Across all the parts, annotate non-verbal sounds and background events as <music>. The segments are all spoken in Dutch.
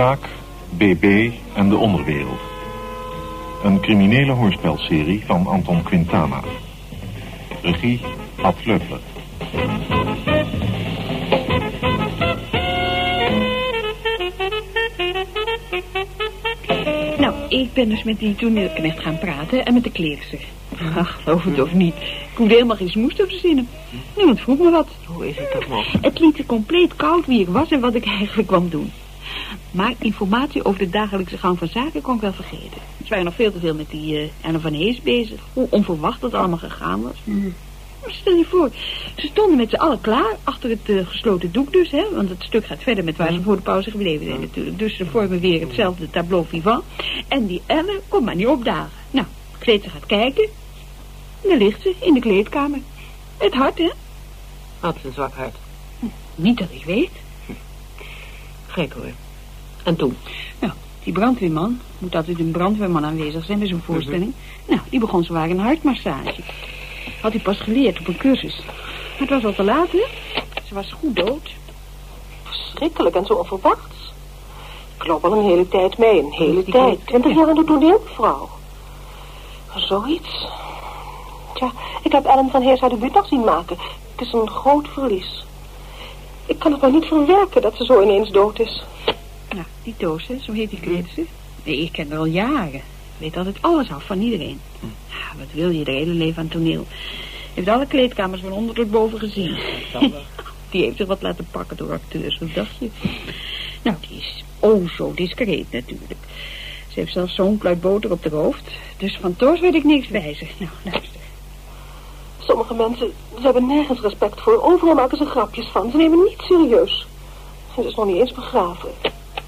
Draak, BB en de Onderwereld. Een criminele hoorspelserie van Anton Quintana. Regie Ad Vleugler. Nou, ik ben dus met die toneelknecht gaan praten en met de kleerster. Ach, geloof het of niet. Ik hoefde helemaal geen smoes op verzinnen. Niemand vroeg me wat. Hoe is het toch mogelijk? Het liet er compleet koud wie ik was en wat ik eigenlijk kwam doen. Maar informatie over de dagelijkse gang van zaken kon ik wel vergeten. Ze waren nog veel te veel met die uh, Ellen van Hees bezig. Hoe onverwacht dat allemaal gegaan was. Maar Stel je voor, ze stonden met z'n allen klaar, achter het eh, gesloten doek dus, hè. Want het stuk gaat verder met waar ze voor de pauze gebleven zijn natuurlijk. Dus ze vormen weer hetzelfde tableau vivant. En die Ellen komt maar niet opdagen. Nou, Greta gaat kijken. En daar ligt ze, in de kleedkamer. Het hart, hè? Had ze een zwak hart. Niet dat ik weet. Gek hoor. En toen? Nou, die brandweerman, moet altijd een brandweerman aanwezig zijn bij zo'n voorstelling. Nou, die begon zwaar een hartmassage. Had hij pas geleerd op een cursus. Maar het was al te laat, hè? Ze was goed dood. Verschrikkelijk en zo onverwachts. Ik loop al een hele tijd mee, een hele Die tijd. Twintig ja. jaar in de toneelvrouw. Zoiets. Tja, ik heb Ellen van Heers haar debuut nog zien maken. Het is een groot verlies. Ik kan het maar niet verwerken dat ze zo ineens dood is. Nou, die doos, hè, zo heet die kleedster. Nee, ik ken haar al jaren. Weet altijd alles af van iedereen. Ah, wat wil je, de hele leven aan toneel. Heeft alle kleedkamers van onder tot boven gezien. <laughs> Die heeft zich wat laten pakken door acteurs, hoe dacht je? Nou, die is oh zo discreet natuurlijk. Ze heeft zelfs zo'n kluit boter op de hoofd. Dus van Toos weet ik niks wijzer. <laughs> Nou, luister. Sommige mensen, ze hebben nergens respect voor. Overal maken ze grapjes van. Ze nemen niet serieus. Ze is nog niet eens begraven.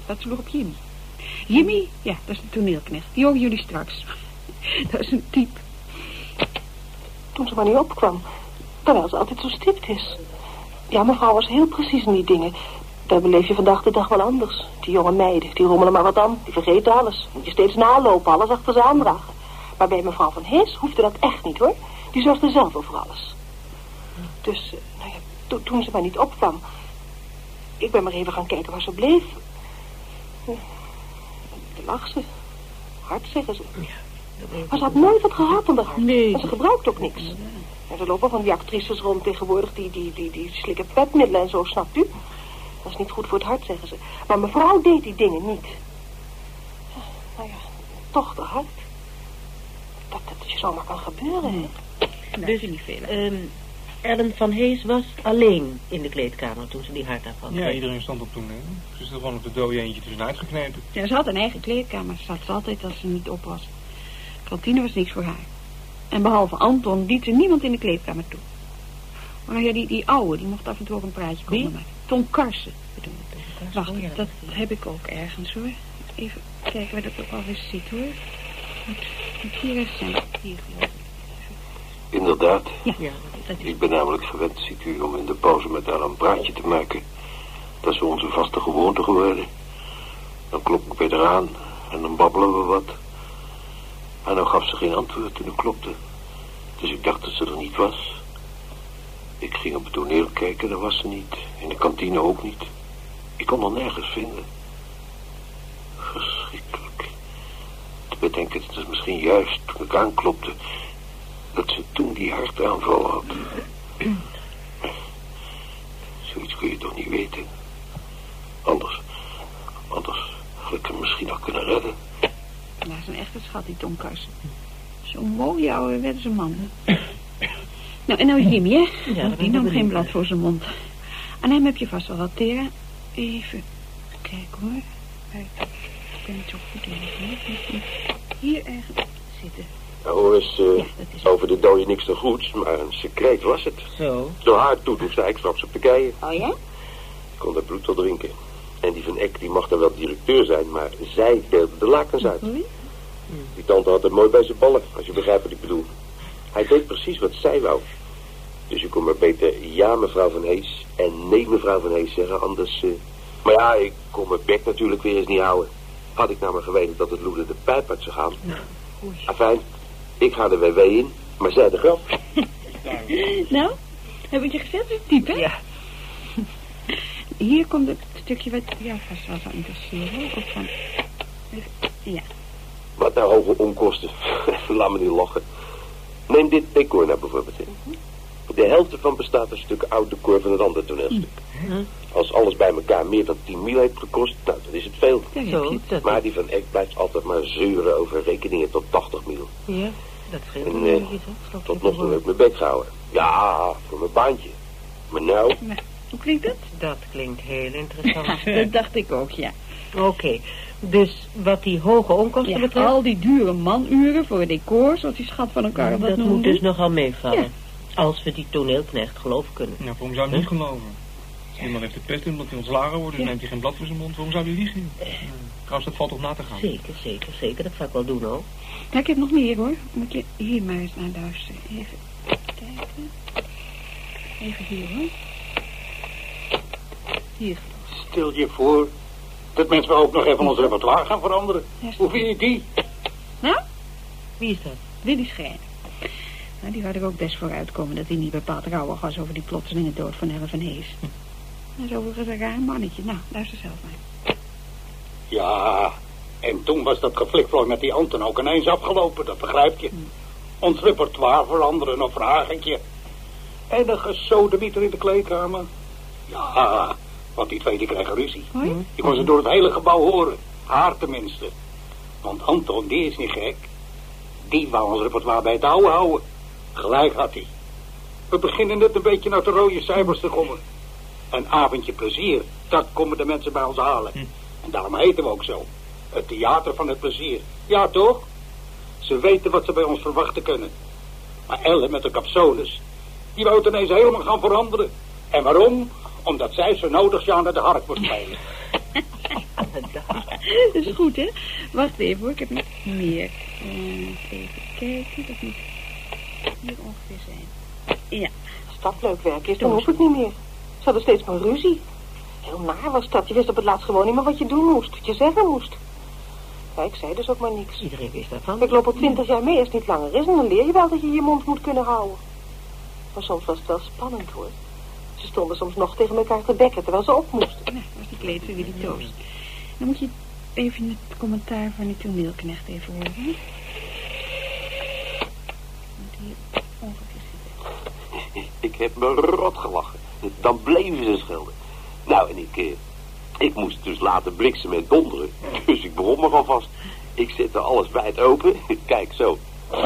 Dat sloeg op Jimmy. Jimmy, ja, dat is de toneelknecht. Die horen jullie straks. <laughs> Dat is een type. Toen ze maar niet opkwam. Terwijl ze altijd zo stipt is. Ja, mevrouw was heel precies in die dingen. Daar beleef je vandaag de dag wel anders. Die jonge meiden, die rommelen maar wat aan. Die vergeten alles. Moet je steeds nalopen, alles achter ze aandragen. Maar bij mevrouw van Hees hoefde dat echt niet, hoor. Die zorgde zelf over alles. Dus, eh, nou ja, to- toen ze maar niet opkwam... Ik ben maar even gaan kijken waar ze bleef. Hm, Daar lag ze. Hard, zeggen ze. Maar ze had nooit wat gehad aan de hart. Nee. En ze gebruikt ook niks. En er lopen van die actrices rond tegenwoordig, die, die, die, die slikken petmiddelen en zo, snapt u? Dat is niet goed voor het hart, zeggen ze. Maar mevrouw deed die dingen niet. Nou ja, toch de hart. Dat dat je zomaar kan gebeuren, hè? Dat Dus, is niet veel. hè. Ellen van Hees was alleen in de kleedkamer toen ze die hartaanval Ja, kreeg. iedereen stond op toneel. Ze is er gewoon op de dode eentje tussenuit geknepen. Ja, ze had een eigen kleedkamer. Zat ze altijd als ze niet op was. Kantine was niks voor haar. En behalve Anton liet ze niemand in de kleedkamer toe. Maar ja, die, die oude, die mocht af en toe ook een praatje komen maken. Tom Karsen, bedoel ik. Wacht, Oh ja, dat heb ik ook ergens hoor. Even kijken waar dat ook alweer zit hoor. Moet, moet hier even zijn. Hier. Inderdaad. Ja, Ja, is Ik ben namelijk gewend, ziet u, om in de pauze met haar een praatje te maken. Dat is onze vaste gewoonte geworden. Dan klop ik bij haar aan en dan babbelen we wat. En dan gaf ze geen antwoord toen ik klopte. Dus ik dacht dat ze er niet was. Ik ging op het toneel kijken, daar was ze niet. In de kantine ook niet. Ik kon haar nergens vinden. Verschrikkelijk. Te bedenken het misschien juist toen ik aanklopte... dat ze toen die hartaanval had. Zoiets kun je toch niet weten. Anders, anders had ik hem misschien nog kunnen redden. Dat is een echte schat, die Tom Karsen. Zo'n mooie ouderwetse man. nou, en nou Jimmy, hè? ik die nam geen blad voor zijn mond. Aan hem heb je vast wel wat, Tera. Even kijken hoor. Kijk, Ik ben niet zo goed in. Hier ergens zitten. Nou, hoor eens, eh, Ja, over de dode niks te goeds, maar een secreet was het. Zo. Door haar toedoen sta ik straks op de keien. Oh ja? Ik kon dat bloed tot drinken. En die van Eck, die mag dan wel directeur zijn, maar zij deelde de lakens uit. Die tante had het mooi bij zijn ballen, als je begrijpt wat ik bedoel. Hij deed precies wat zij wou. Dus je kon maar beter ja, mevrouw van Hees, en nee, mevrouw van Hees zeggen, anders... eh, Maar ja, ik kon mijn bek natuurlijk weer eens niet houden. Had ik nou maar geweten dat het loede de pijp uit zou gaan. Oei. Afijn, ik ga de WW in, maar zij de grap. <laughs> Nou, heb ik je gezegd, diep, hè? Ja. hier komt het stukje wat jou vast wel zou interesseren. Ook van... Ja. Wat nou hoge onkosten? <laughs> Laat me niet lachen. Neem dit decor nou bijvoorbeeld. hè. De helft ervan bestaat uit stukken oud decor van het andere toneelstuk. Als alles bij elkaar meer dan 10 mil heeft gekost, nou, dan is het veel. Zo, Maar die van Eck blijft altijd maar zeuren over rekeningen tot 80 mil. ja, dat scheelt En, eh, Tot nog toe heb ik mijn bek gehouden. Ja, voor mijn baantje. Maar nou, hoe klinkt dat? Dat klinkt heel interessant. <laughs> Dat dacht ik ook, ja. Oké, dus wat die hoge onkosten ja betreft... al die dure manuren voor het decor, zoals die schat van elkaar dat, dat noemde. moet dus nogal meevallen. Ja. Als we die toneelknecht geloven kunnen. Nou, waarom zou hij niet geloven? Als iemand heeft de pest in omdat hij ontslagen wordt, dan Ja. neemt hij geen blad voor zijn mond. Waarom zou hij liegen? Trouwens, dat valt toch na te gaan. Zeker, zeker, zeker. Dat zou ik wel doen hoor. Nou, ik heb nog meer hoor. Moet je hier maar eens naar luisteren. Even kijken. Even hier hoor. Hier. Stel je voor dat mensen wel ook nog even ons repertoire gaan veranderen. Ja, Hoe vind je die? Nou, Wie is dat? Willy Schrijner. Nou, die had er ook best voor uitkomen dat hij niet bepaald rouwig was over die plotselinge dood van Ellen van Hees. Dat is overigens een raar mannetje. Nou, luister zelf maar. Ja, en toen was dat geflikvlooi met die Anton ook ineens afgelopen, dat begrijp je. Ons repertoire veranderen of vragentje. En een gesodemieter in de kleedkamer. Ja, want die twee die kregen ruzie. Hoi? Je kon ze door het hele gebouw horen. Haar tenminste. Want Anton, die is niet gek. Die wou ons repertoire bij het oude houden. Gelijk had hij. We beginnen net een beetje naar de rode cijfers te komen. Een avondje plezier, dat komen de mensen bij ons halen. En daarom heten we ook zo. Het theater van het plezier. Ja, toch? Ze weten wat ze bij ons verwachten kunnen. Maar Elle met de capsones, die wou het ineens helemaal gaan veranderen. En waarom? Omdat zij zo nodig Jeanne de Hark moet spelen. <laughs> Dat is goed, hè? Wacht even hoor, ik heb nog meer. Eh, even kijken, dat moet hier ongeveer zijn. Ja, Als dat leuk werk is, dan hoeft het niet meer. Ze hadden steeds maar ruzie. Heel naar was dat. Je wist op het laatst gewoon niet meer wat je doen moest. Wat je zeggen moest. Ja, ik zei dus ook maar niks. Iedereen wist daarvan. Ik loop al twintig jaar mee als het niet langer is. En dan leer je wel dat je je mond moet kunnen houden. Maar soms was het wel spannend hoor. Ze stonden soms nog tegen elkaar te bekken terwijl ze op moesten. nou, dat was die kleedster Willy Toast. Dan moet je even het commentaar van die toneelknecht even horen. hè? Moet hier ongeveer zitten. Ik heb me rot gelachen. Dan bleven ze schelden. Nou, en ik, eh, ik moest dus laten bliksemen en donderen. Dus ik begon maar alvast. Ik zette alles wijd open. <laughs> Kijk, zo. Oh,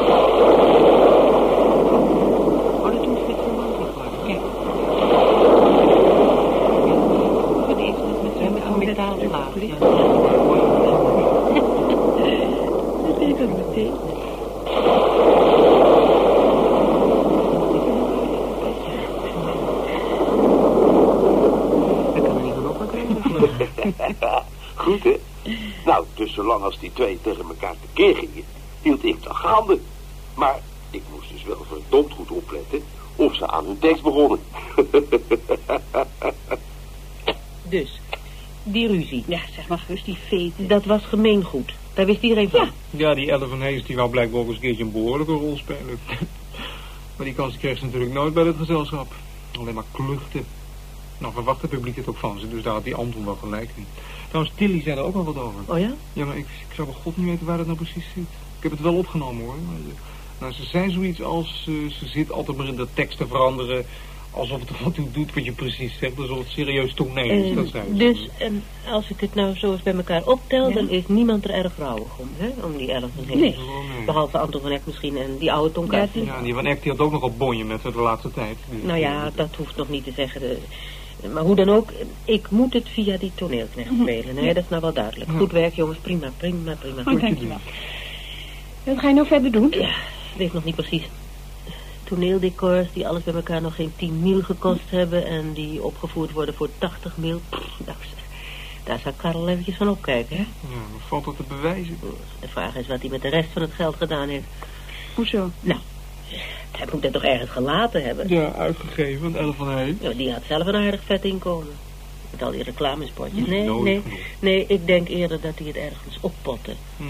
dat doen ze met zo'n mantelkorf. Kijk. Voor deze met Ja, met zo'n met metaalplaat. Dat Ja. deed dat meteen. Ik kan er niet van opkrijgen. Goed, hè? Nou, dus zolang als die twee tegen elkaar tekeer gingen, hield ik de gaande. Maar ik moest dus wel verdomd goed opletten of ze aan hun tekst begonnen. <laughs> Dus, die ruzie. Ja, zeg maar gerust die veten. Dat was gemeengoed. Daar wist iedereen van. Ja. Ja, die Elle van Hees die wou blijkbaar ook eens een keertje een behoorlijke rol spelen. <laughs> maar die kans kreeg ze natuurlijk nooit bij het gezelschap. Alleen maar kluchten. Nou, verwacht het publiek het ook van ze, dus daar had die Anton wel gelijk in. Trouwens, Tilly zei er ook wel wat over. Oh ja? Ja, maar ik, ik zou bij god niet weten waar dat nou precies zit. Ik heb het wel opgenomen hoor. Maar, eh, nou, ze zei zoiets als, eh, ze zit altijd maar in de tekst te veranderen. Alsof het er wat toe doet wat je precies zegt. Alsof het serieus toneel is, dat zei ze. dus en als ik het nou zo eens bij elkaar optel, Ja. dan is niemand er erg rouwig om, hè? Om die elf van Hees. Nee. Nee. Behalve Anton van Eck misschien en die oude tonkaart. Ja, die- Ja, die van Eck die had ook nog een bonje met ze de laatste tijd. Dus, Nou ja, dat hoeft nog niet te zeggen. De- maar hoe dan ook, ik moet het via die toneelknecht spelen. Nee, dat is nou wel duidelijk. Goed werk, jongens. Prima, prima, prima. Oh, dankjewel. Wat ga je nou verder doen? Ja, ik weet nog niet precies. Toneeldecors die alles bij elkaar nog geen 10 mil gekost hebben... en die opgevoerd worden voor 80 mil. Pff, nou daar zou Karel eventjes van opkijken, hè? Ja, valt dat te bewijzen? De vraag is wat hij met de rest van het geld gedaan heeft. Hoezo? Nou, hij moet het toch ergens gelaten hebben? Ja, uitgegeven, want Elle van Hees. Ja, die had zelf een aardig vet inkomen. Met al die reclamespotjes. Nee, Nooit nee, genoeg. nee, ik denk eerder dat hij het ergens oppotte. Hm.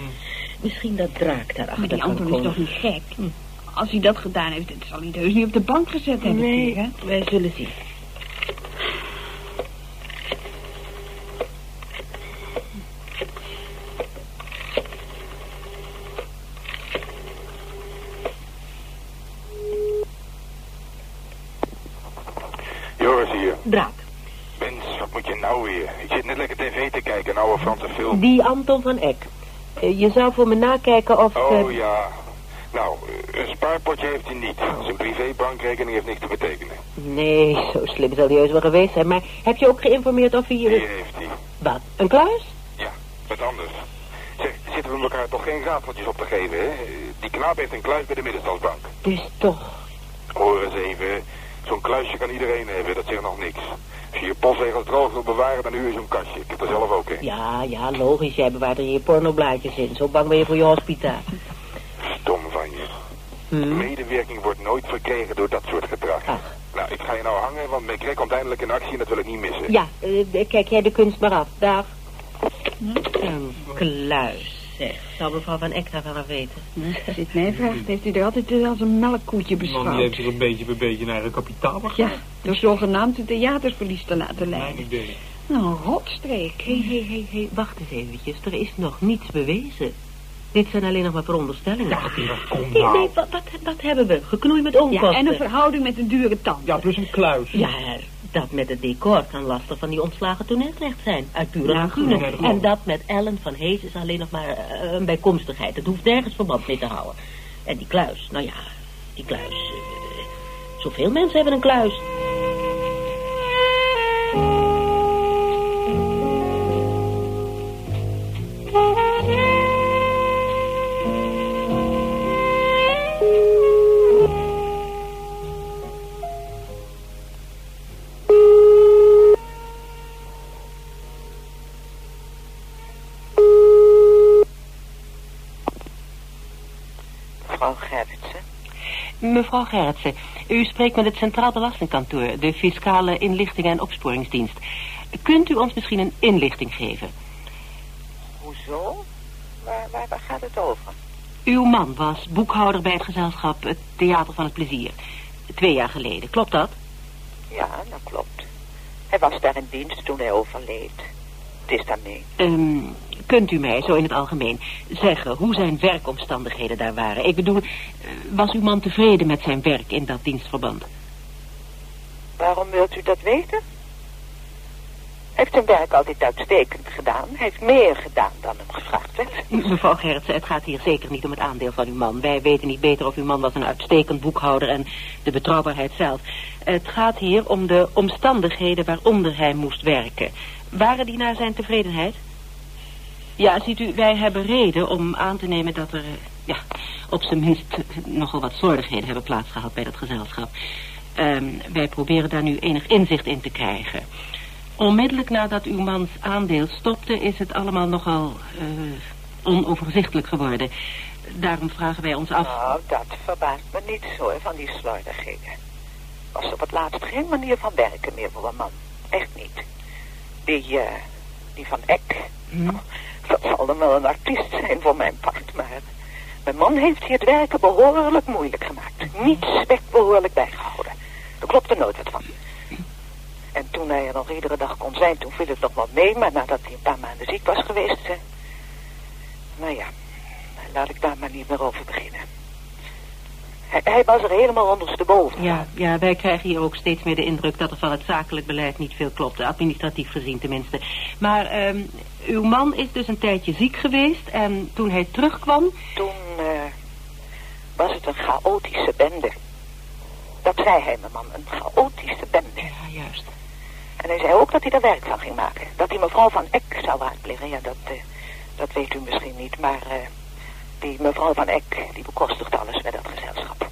Misschien dat draak daarachter Maar die Anton is toch niet gek? Als hij dat gedaan heeft, dan zal hij het heus niet op de bank gezet hebben. Nee, hè? wij zullen zien. Draak. Mens, wat moet je nou weer? Ik zit net lekker tv te kijken, een oude Franse film. Die Anton van Eck. Eh, je zou voor me nakijken of... Oh eh, ja. Nou, eh, een spaarpotje heeft hij niet. Zijn privébankrekening heeft niks te betekenen. Nee, zo slim zal hij wel geweest zijn. Maar heb je ook geïnformeerd of hij... Hier hier heeft hij. Wat? Een kluis? Ja, wat anders. Zeg, zitten we elkaar toch geen raadseltjes op te geven, hè? Die knaap heeft een kluis bij de middenstandsbank. Dus toch. Hoor eens even. Zo'n kluisje kan iedereen hebben, dat zegt nog niks. Als je je postzegels droog wil bewaren, dan huur je zo'n kastje. Ik heb er zelf ook, hè. Ja, ja, logisch. Jij bewaart er je pornoblaadjes in. Zo bang ben je voor je hospita. Stom van je. Hm? Medewerking wordt nooit verkregen door dat soort gedrag. Ach. Nou, ik ga je nou hangen, want McCrack komt eindelijk in actie en dat wil ik niet missen. Ja, eh, kijk jij de kunst maar af. Dag. Een kluis, zeg. Zou mevrouw van Eck daarvan af weten? Als je het mij vraagt, heeft hij er altijd als een melkkoetje Man, die heeft beschouwd. zich een beetje bij beetje een eigen kapitaal Ja, door zogenaamd een theaterverlies te laten Mijn leiden. idee. Nou, een rotstreek. Hé, hé, hé, hé, wacht eens eventjes. Er is nog niets bewezen. Dit zijn alleen nog maar veronderstellingen. Ja, Tira, kom Nee, nou. nee, wat, wat, wat hebben we? Geknoei met onkosten. Ja, en een verhouding met een dure tand. Ja, plus een kluis. Ja, dat met het decor kan lastig van die ontslagen toneelknecht zijn. Uit pure Ja, En dat met Ellen van Hees is alleen nog maar eh, een bijkomstigheid. Het hoeft nergens verband mee te houden. En die kluis, nou ja, die kluis. eh, zoveel mensen hebben een kluis. Mevrouw Gerritsen, u spreekt met het Centraal Belastingkantoor, de Fiscale Inlichting en Opsporingsdienst. Kunt u ons misschien een inlichting geven? Hoezo? Waar, waar, waar gaat het over? Uw man was boekhouder bij het gezelschap Het Theater van het Plezier. Twee jaar geleden, klopt dat? Ja, dat klopt. Hij was daar in dienst toen hij overleed. Het is daarmee. Ehm, kunt u mij zo in het algemeen zeggen hoe zijn werkomstandigheden daar waren? Ik bedoel, eh, was uw man tevreden met zijn werk in dat dienstverband? Waarom wilt u dat weten? Hij heeft zijn werk altijd uitstekend gedaan. Hij heeft meer gedaan dan hem gevraagd werd. Mevrouw Gerritsen, het gaat hier zeker niet om het aandeel van uw man. Wij weten niet beter of uw man was een uitstekend boekhouder en de betrouwbaarheid zelf. Het gaat hier om de omstandigheden waaronder hij moest werken. Waren die naar zijn tevredenheid? Ja, ziet u, wij hebben reden om aan te nemen dat er, eh, ja, op zijn minst nogal wat slordigheden hebben plaatsgehad bij dat gezelschap. Ehm, wij proberen daar nu enig inzicht in te krijgen. Onmiddellijk nadat uw mans aandeel stopte, is het allemaal nogal eh, onoverzichtelijk geworden. Daarom vragen wij ons af... Nou, dat verbaast me niet zo, van die slordigheden. Was op het laatst geen manier van werken meer voor een man. Echt niet. Die, eh, die van Eck. Hm? Dat zal dan wel een artiest zijn voor mijn part, maar... Mijn man heeft hier het werken behoorlijk moeilijk gemaakt. Niets werd behoorlijk bijgehouden. Er klopte nooit wat van. En toen hij er nog iedere dag kon zijn, toen viel het nog wel mee. Maar nadat hij een paar maanden ziek was geweest... nou ja, laat ik daar maar niet meer over beginnen. Hij, hij was er helemaal ondersteboven. Ja, ja, wij krijgen hier ook steeds meer de indruk dat er van het zakelijk beleid niet veel klopt. Administratief gezien tenminste. Maar ehm, uw man is dus een tijdje ziek geweest en toen hij terugkwam... Toen eh, was het een chaotische bende. Dat zei hij, mijn man, een chaotische bende. Ja, juist. En hij zei ook dat hij er werk van ging maken. Dat hij mevrouw van Eck zou raadplegen. Ja, dat, eh, dat weet u misschien niet, maar eh, die mevrouw van Eck, die bekostigt alles met dat gezelschap.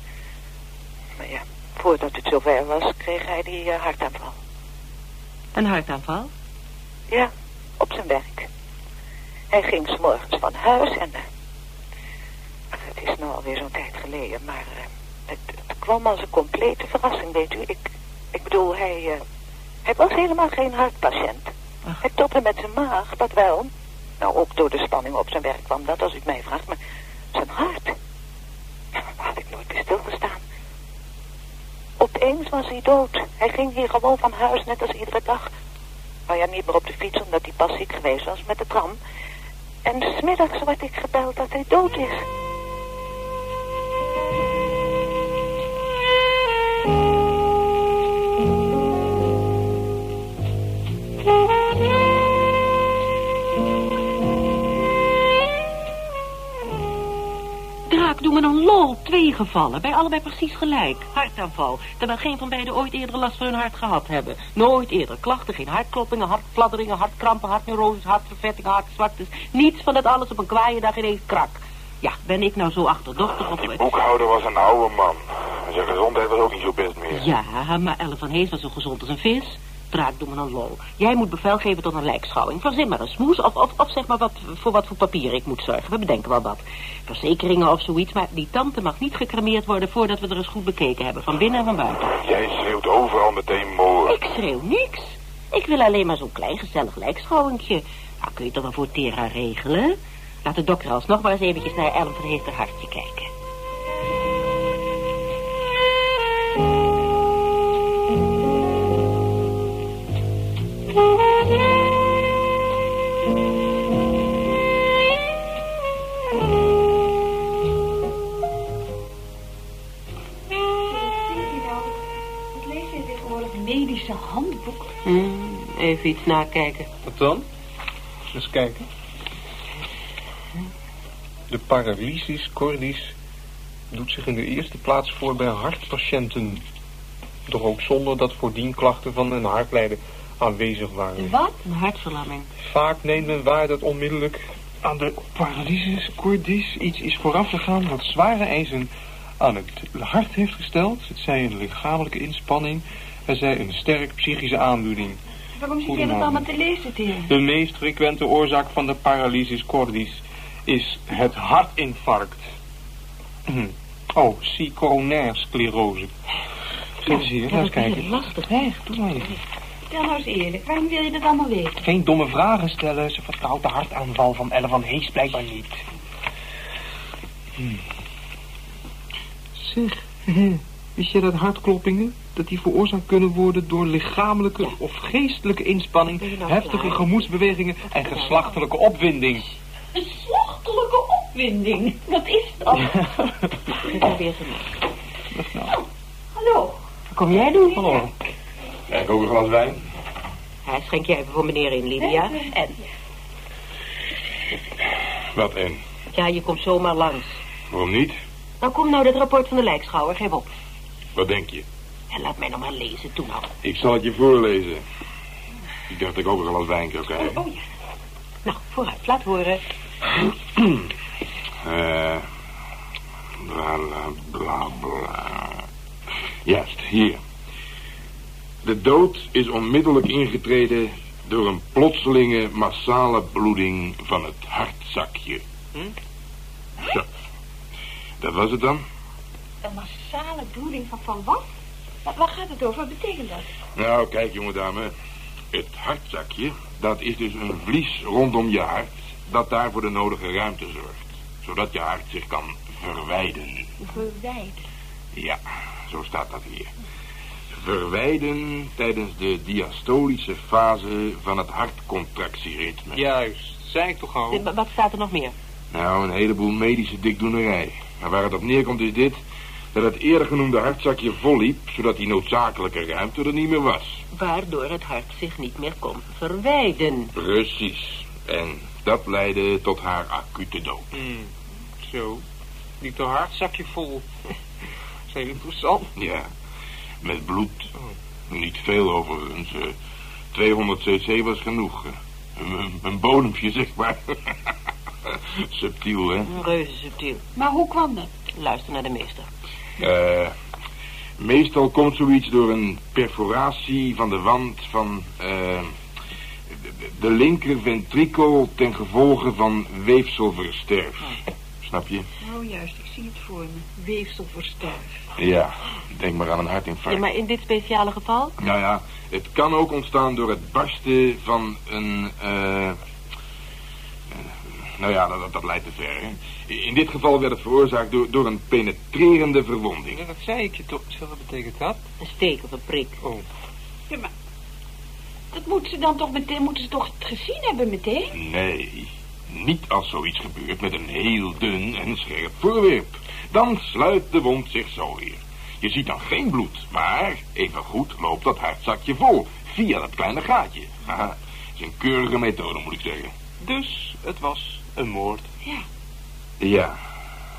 Maar ja, voordat het zover was, kreeg hij die eh, hartaanval. Een hartaanval? Ja, op zijn werk. Hij ging s'morgens van huis en... ach, het is nou alweer zo'n tijd geleden, maar eh, het, het kwam als een complete verrassing, weet u. Ik, ik bedoel, hij, hij was helemaal geen hartpatiënt. Ach. Hij topte met zijn maag, dat wel. Nou, ook door de spanning op zijn werk kwam dat, als u het mij vraagt. Maar zijn hart, daar had ik nooit bij stilgestaan. Opeens was hij dood. Hij ging hier gewoon van huis, net als iedere dag. Nou ja, niet meer op de fiets, omdat hij pas ziek geweest was met de tram. En smiddags werd ik gebeld dat hij dood is. Twee gevallen, bij allebei precies gelijk. Hartaanval, terwijl geen van beiden ooit eerder last van hun hart gehad hebben. Nooit eerder klachten, geen hartkloppingen, hartfladderingen, hartkrampen, hartneuroses, hartvervettingen, hartzwaktes. Niets van dat alles op een kwaaie dag ineens krak. Ja, ben ik nou zo achterdochtig of... Die boekhouder was een oude man. Zijn gezondheid was ook niet zo best meer. Ja, maar Ellen van Hees was zo gezond als een vis. Draak, doe me een lol. Jij moet bevel geven tot een lijkschouwing. Verzin maar een smoes of, of, of zeg maar wat, voor wat voor papier ik moet zorgen. We bedenken wel wat. Verzekeringen of zoiets, maar die tante mag niet gecremeerd worden voordat we er eens goed bekeken hebben. Van binnen en van buiten. Jij schreeuwt overal meteen moord. Ik schreeuw niks. Ik wil alleen maar zo'n klein gezellig lijkschouwingje. Nou, kun je toch wel voor Tera regelen? Laat de dokter alsnog maar eens eventjes naar Ellen van Hees haar hartje kijken. Handboek? Hmm, even iets nakijken. Wat dan? Eens kijken. De paralysis cordis doet zich in de eerste plaats voor bij hartpatiënten. Doch ook zonder dat voordien klachten van een hartlijden aanwezig waren. Wat? Een hartverlamming. Vaak neemt men waar dat onmiddellijk aan de paralysis cordis iets is voorafgegaan wat zware eisen aan het hart heeft gesteld. Het zij een lichamelijke inspanning, het zij een sterk psychische aandoening. Waarom zit jij dat allemaal te lezen, Tera? De meest frequente oorzaak van de paralysis cordis is het hartinfarct. <clears throat> Oh, zie coronaire sclerose. Geef eens hier, laat eens kijken. lastig. Weg, doe maar even. Vertel nou eens eerlijk, waarom wil je dat allemaal weten? Geen domme vragen stellen. Ze vertrouwt de hartaanval van Elle van Hees blijkbaar niet. Hm. Zeg, <laughs> wist je dat hartkloppingen... dat die veroorzaakt kunnen worden door lichamelijke of geestelijke inspanning... Nou heftige klaar? gemoedsbewegingen en geslachtelijke opwinding? Een slachtelijke opwinding. Wat is dat? <laughs> Ik heb weer gemaakt. Wat nou? Hallo. Wat kom jij doen? Hallo. Kijk, ook een glas wijn. Hij schenk jij even voor meneer in, Lydia. En, Wat en? ja, je komt zomaar langs. Waarom niet? Nou, kom nou dat rapport van de lijkschouwer, geef op. Wat denk je? En laat mij nog maar lezen, toen nou. Ik zal het je voorlezen. Ik dacht dat ik ook een glas wijn zou krijgen. Oh ja. Nou, vooruit, laat horen. <clears throat> Eh, bla bla bla bla. Juist, hier. De dood is onmiddellijk ingetreden door een plotselinge massale bloeding van het hartzakje. Hm? Zo. Dat was het dan? Een massale bloeding van, van wat? Wat- Waar gaat het over? Wat betekent dat? Nou, kijk, jonge dame. Het hartzakje, dat is dus een vlies rondom je hart... dat daar voor de nodige ruimte zorgt. Zodat je hart zich kan verwijden. Verwijd. Ja, zo staat dat hier. Verwijden tijdens de diastolische fase van het hartcontractieritme. Juist, zei ik toch al. Wat staat er nog meer? Nou, een heleboel medische dikdoenerij. Maar waar het op neerkomt is dit... dat het eerder genoemde hartzakje volliep... zodat die noodzakelijke ruimte er niet meer was. Waardoor het hart zich niet meer kon verwijden. Precies. En dat leidde tot haar acute dood. Hmm, zo. Niet een hartzakje vol. Dat is heel interessant. Ja, met bloed. Niet veel overigens. eh, 200 cc was genoeg. eh. Een, een bodempje, zeg maar. <laughs> Subtiel, hè? Reuze subtiel. Maar hoe kwam dat? Luister naar de meester. Eh, meestal komt zoiets door een perforatie van de wand van eh, de, linker ventrikel ten gevolge van weefselversterf. Snap je? Oh juist, ik zie het voor me. Weefselversterf. Ja, denk maar aan een Ja, hartinfarct. maar in dit speciale geval? Nou ja, het kan ook ontstaan door het barsten van een... eh, eh, nou ja, dat, dat leidt te ver. Hè? In dit geval werd het veroorzaakt door, door een penetrerende verwonding. Ja, dat zei ik je toch. Wat betekent dat? Een steek of een prik. Oh. Ja, maar... Dat moeten ze dan toch meteen... Moeten ze toch het gezien hebben meteen? Nee, niet als zoiets gebeurt met een heel dun en scherp voorwerp. Dan sluit de wond zich zo weer. Je ziet dan geen bloed, maar evengoed loopt dat hartzakje vol. Via dat kleine gaatje. Haha, is een keurige methode, moet ik zeggen. Dus het was een moord. Ja,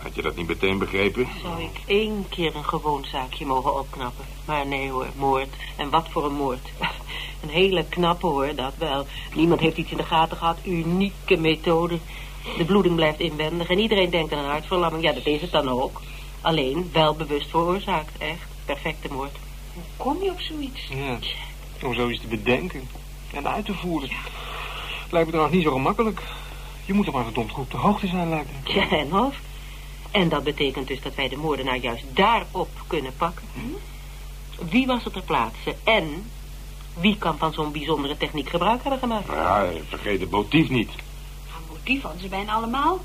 Had je dat niet meteen begrepen? Zou ik één keer een gewoon zaakje mogen opknappen. Maar nee hoor, moord. En wat voor een moord. <laughs> Een hele knappe hoor, dat wel. Niemand heeft iets in de gaten gehad. Unieke methode. De bloeding blijft inwendig en iedereen denkt aan een hartverlamming. Ja, dat is het dan ook. Alleen wel bewust veroorzaakt. Echt, perfecte moord. Hoe kom je op zoiets? Ja, om zoiets te bedenken en uit te voeren. Lijkt me trouwens niet zo gemakkelijk. Je moet er maar verdomd goed op de hoogte zijn, lijkt me. Ja, en of? En dat betekent dus dat wij de moordenaar juist daarop kunnen pakken. Wie was er ter plaatse en wie kan van zo'n bijzondere techniek gebruik hebben gemaakt? Ja, vergeet het motief niet. Een motief hadden ze bijna allemaal.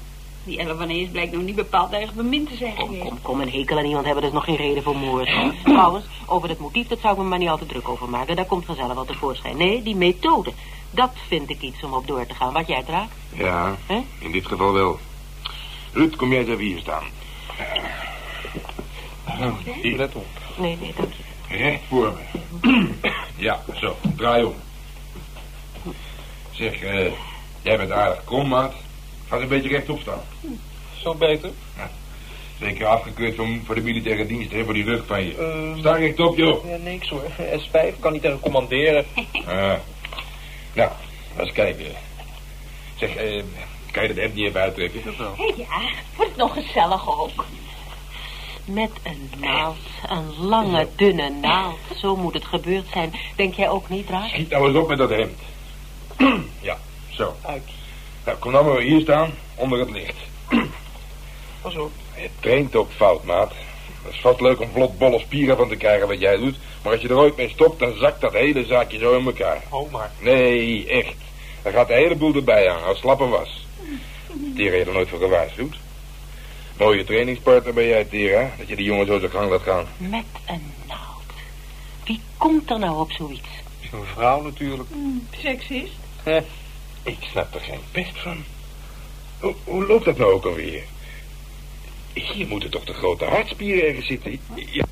Die Ellen van Ees blijkt nog niet bepaald erg bemind te zijn Kom, geweest. kom, kom, een hekel aan iemand hebben, dat is nog geen reden voor moord. Trouwens, over het motief, dat zou ik me maar niet al te druk over maken. Daar komt vanzelf wel tevoorschijn. Nee, die methode, dat vind ik iets om op door te gaan. Wat jij draagt. Ja, Hè? in dit geval wel. Ruud, kom jij even hier staan. Hier. Let op. Nee, nee, dank je. Recht voor me. <clears throat> ja, zo, draai om. Zeg, eh, jij bent aardig krom, maat. Ga eens een beetje rechtop staan. Zo beter? Zeker afgekeurd voor, voor de militaire dienst, hè, voor die rug van je. Ehm. Sta rechtop, joh. Ja, niks hoor. S5 kan niet tegen commanderen. Ah. Nou, eens kijken. Zeg, eh, kan je dat hemd niet even uittrekken? Hé, ja, wordt nog gezellig ook. Met een naald, een lange, dunne naald. Zo moet het gebeurd zijn. Denk jij ook niet, Draak? Schiet nou eens op met dat hemd. <clears throat> ja, zo. Uit. Nou, kom dan maar hier staan, onder het licht. Pas op. Je traint ook fout, maat. Dat is vast leuk om vlot bolle spieren van te krijgen wat jij doet. Maar als je er ooit mee stopt, dan zakt dat hele zaakje zo in elkaar. Ho maar. Nee, echt. Dan gaat de hele boel erbij aan, als slappe was. Tera, je er nooit voor gewaarschuwd? Mooie trainingspartner ben jij, Tera. Dat je die jongen zo zijn gang laat gaan. Met een naald. Wie komt er nou op zoiets? Een vrouw natuurlijk. Seksist? Ik snap er geen pest van. Hoe, hoe loopt dat nou ook alweer? Hier moeten toch de grote hartspieren ergens zitten. Ja.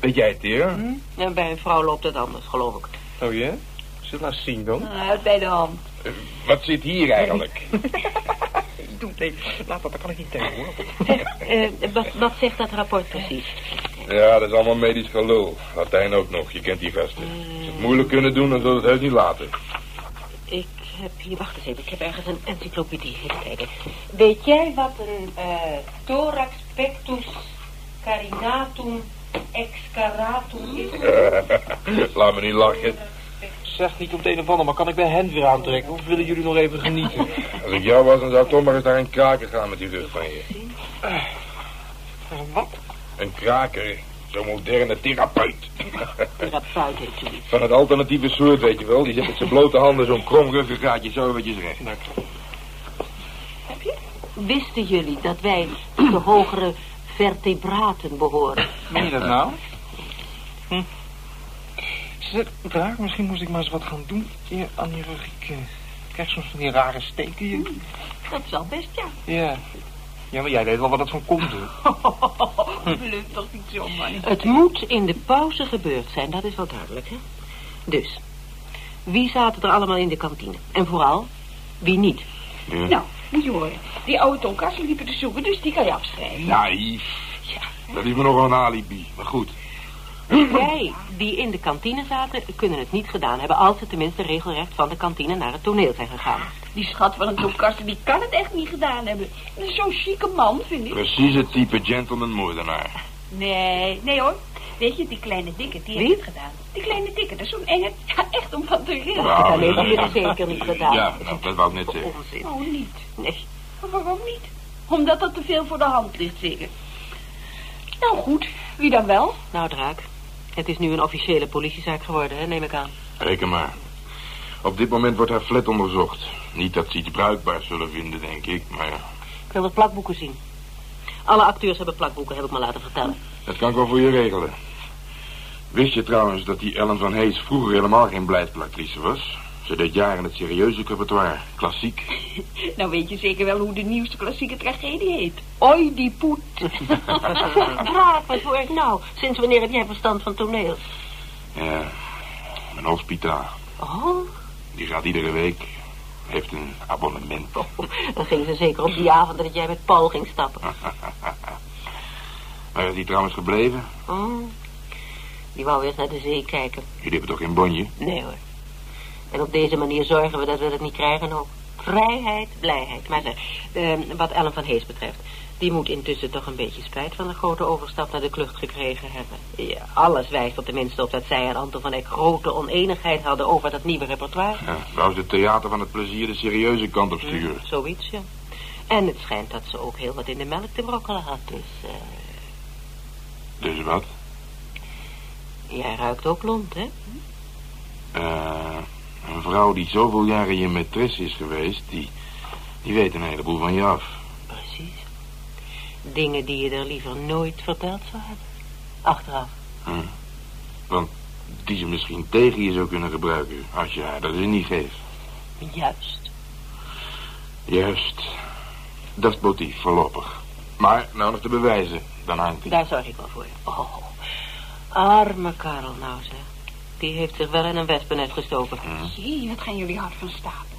Weet jij het, Tera? En bij een vrouw loopt het anders, geloof ik. Oh ja? Zullen we eens zien dan? Uit bij de hand. Eh, Wat zit hier eigenlijk? <laughs> Doe nee. Laat dat, daar kan ik niet tegen hoor. Zeg, eh, wat, wat zegt dat rapport precies? Ja, dat is allemaal medisch gelul. Latijn ook nog, je kent die gasten. Als ze het moeilijk kunnen doen, dan zullen ze het heus niet laten. Ik heb hier, wacht eens even, ik heb ergens een encyclopedie. Even kijken. Weet jij wat een eh, thorax pectus carinatum excaratum is? <laughs> Laat me niet lachen. Zeg niet op het een of ander, maar kan ik de hand weer aantrekken? Of willen jullie nog even genieten? <laughs> Als ik jou was, dan zou ik toch maar eens naar een kraker gaan met die rug van je. Wat? Een kraker, zo'n moderne therapeut. Therapeut heet zoiets. Van het alternatieve soort, weet je wel. Die zet met zijn blote handen zo'n krom ruggengraatje zo eventjes recht. Wisten jullie dat wij tot de hogere vertebraten behoren? Meen je dat nou? Hm. Zeg, Draak, misschien moest ik maar eens wat gaan doen hier aan die rug. Ik eh, krijg soms van die rare steken hier. Dat zal best, ja. Ja. Ja, maar jij weet wel wat dat van komt, hè? Bluf toch niet zo, man. Het moet in de pauze gebeurd zijn, dat is wel duidelijk, hè? Dus, wie zaten er allemaal in de kantine? En vooral, wie niet? Nou, moet je horen. Die oude tonkas liepen te zoeken, dus die kan je afschrijven. Naïef. Dat is me nog wel een alibi, maar goed. Wij die in de kantine zaten, kunnen het niet gedaan hebben... als ze tenminste regelrecht van de kantine naar het toneel zijn gegaan. Die schat van een tonkas, die kan het echt niet gedaan hebben. Dat is zo'n chique man, vind ik. Precies het type gentleman-moordenaar. Nee, nee hoor. Weet je, die kleine dikke, die Wie? heeft het gedaan. Die kleine dikke, dat is zo'n enge... Ja, echt om van te rillen. Ja, dat heeft hij zeker niet gedaan. Ja, nou, dat wou ik net zeggen. Onzin. Oh, niet. Nee. Maar waarom niet? Omdat dat te veel voor de hand ligt, zeker. Nou goed, wie dan wel? Nou, Draak, het is nu een officiële politiezaak geworden, hè, neem ik aan. Reken maar. Op dit moment wordt haar flat onderzocht. Niet dat ze iets bruikbaars zullen vinden, denk ik, maar ja, Ik wil de plakboeken zien. Alle acteurs hebben plakboeken, heb ik me laten vertellen. dat kan ik wel voor je regelen. Wist je trouwens dat die Ellen van Hees vroeger helemaal geen blijdsplactrice was? Ze deed jaren het serieuze repertoire, klassiek. <laughs> Nou weet je zeker wel hoe de nieuwste klassieke tragedie heet. Oidipus. <laughs> Draak, wat hoor ik nou? Sinds wanneer heb jij verstand van toneel? Ja, mijn hospita. Oh, Die gaat iedere week. heeft een abonnement. Dan ging ze zeker op die avond dat jij met Paul ging stappen. <laughs> Waar is die trouwens gebleven? Oh, die wou eerst naar de zee kijken. Jullie hebben toch geen bonje? Nee hoor. En op deze manier zorgen we dat we het niet krijgen ook. Vrijheid, blijheid. Maar zeg, eh, wat Ellen van Hees betreft... die moet intussen toch een beetje spijt van de grote overstap naar de klucht gekregen hebben. Ja, alles wijst er tenminste op dat zij en Anton van Eck grote oneenigheid hadden over dat nieuwe repertoire. Ja, wou ze het theater van het plezier de serieuze kant op sturen. Hm, zoiets, ja. En het schijnt dat ze ook heel wat in de melk te brokkelen had, dus... eh, Dus wat? jij ruikt ook lont, hè? Eh, een vrouw die zoveel jaren je maîtresse is geweest, die, die weet een heleboel van je af. Precies. Dingen die je er liever nooit verteld zou hebben. Achteraf. Hm. Want die ze misschien tegen je zou kunnen gebruiken, als je haar dat ze niet geeft. Juist. Juist. Dat is het motief, voorlopig. Maar, nou nog te bewijzen, dan hangt hij. Daar zorg ik wel voor. Oh, arme Karel nou zeg. Die heeft zich wel in een wespennet gestoken. Jee, wat gaan jullie hard van stapel.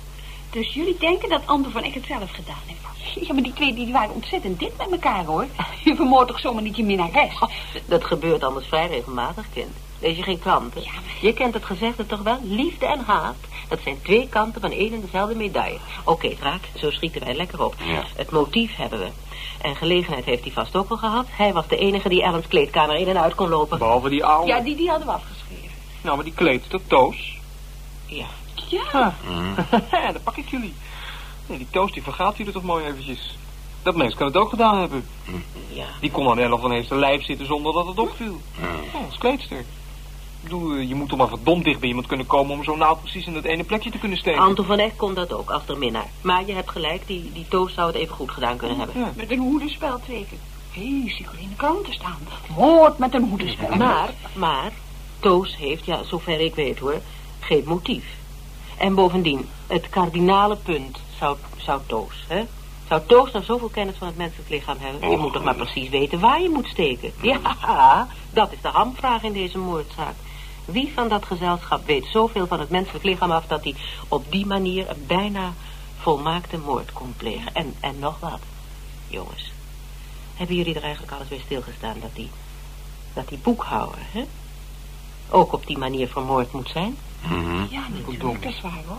Dus jullie denken dat Anton van Eck het zelf gedaan heeft? Ja, maar die twee die waren ontzettend dit met elkaar, hoor. <laughs> Je vermoordt toch zomaar niet je minnares? Oh, dat gebeurt anders vrij regelmatig, kind. Lees je geen kranten? Ja, maar- Je kent het gezegde toch wel? Liefde en haat. Dat zijn twee kanten van één en dezelfde medaille. Oké, Draak, zo schieten wij lekker op. Ja. Het motief hebben we. En gelegenheid heeft hij vast ook wel gehad. Hij was de enige die Ellens kleedkamer in en uit kon lopen. Behalve die oude. Ja, die, die hadden we afgeschreven. Nou, maar die kleedster, Toos. Ja. Ja. Hm. Ja, <laughs> dan pak ik jullie. Nee, die Toos die vergaat jullie toch mooi eventjes. Dat mens kan het ook gedaan hebben. Ja. Die kon aan Ellen van Hees lijf zitten zonder dat het opviel. Ja. Ja, als kleedster. Ik bedoel, eh, je moet toch maar verdomd dicht bij iemand kunnen komen om zo naald precies in dat ene plekje te kunnen steken. Anton van Eck kon dat ook, als de minnaar. Maar je hebt gelijk, die, die Toos zou het even goed gedaan kunnen hebben. Ja. Met een hoedenspel teken. Hé, hey, zie ik al in de kranten staan. Moord met een hoedenspel. Maar, maar, Toos heeft, ja, zover ik weet hoor, geen motief. En bovendien, het kardinale punt zou, zou Toos, hè? Zou Toos nou zoveel kennis van het menselijk lichaam hebben? Je moet toch maar precies weten waar je moet steken. Ja, dat is de hamvraag in deze moordzaak. Wie van dat gezelschap weet zoveel van het menselijk lichaam af... dat hij op die manier een bijna volmaakte moord kon plegen? En, en nog wat, jongens. Hebben jullie er eigenlijk alles weer stilgestaan dat die, dat die boekhouder, hè? Ook op die manier vermoord moet zijn? Mhm. Ja, natuurlijk, dat is waar, hoor.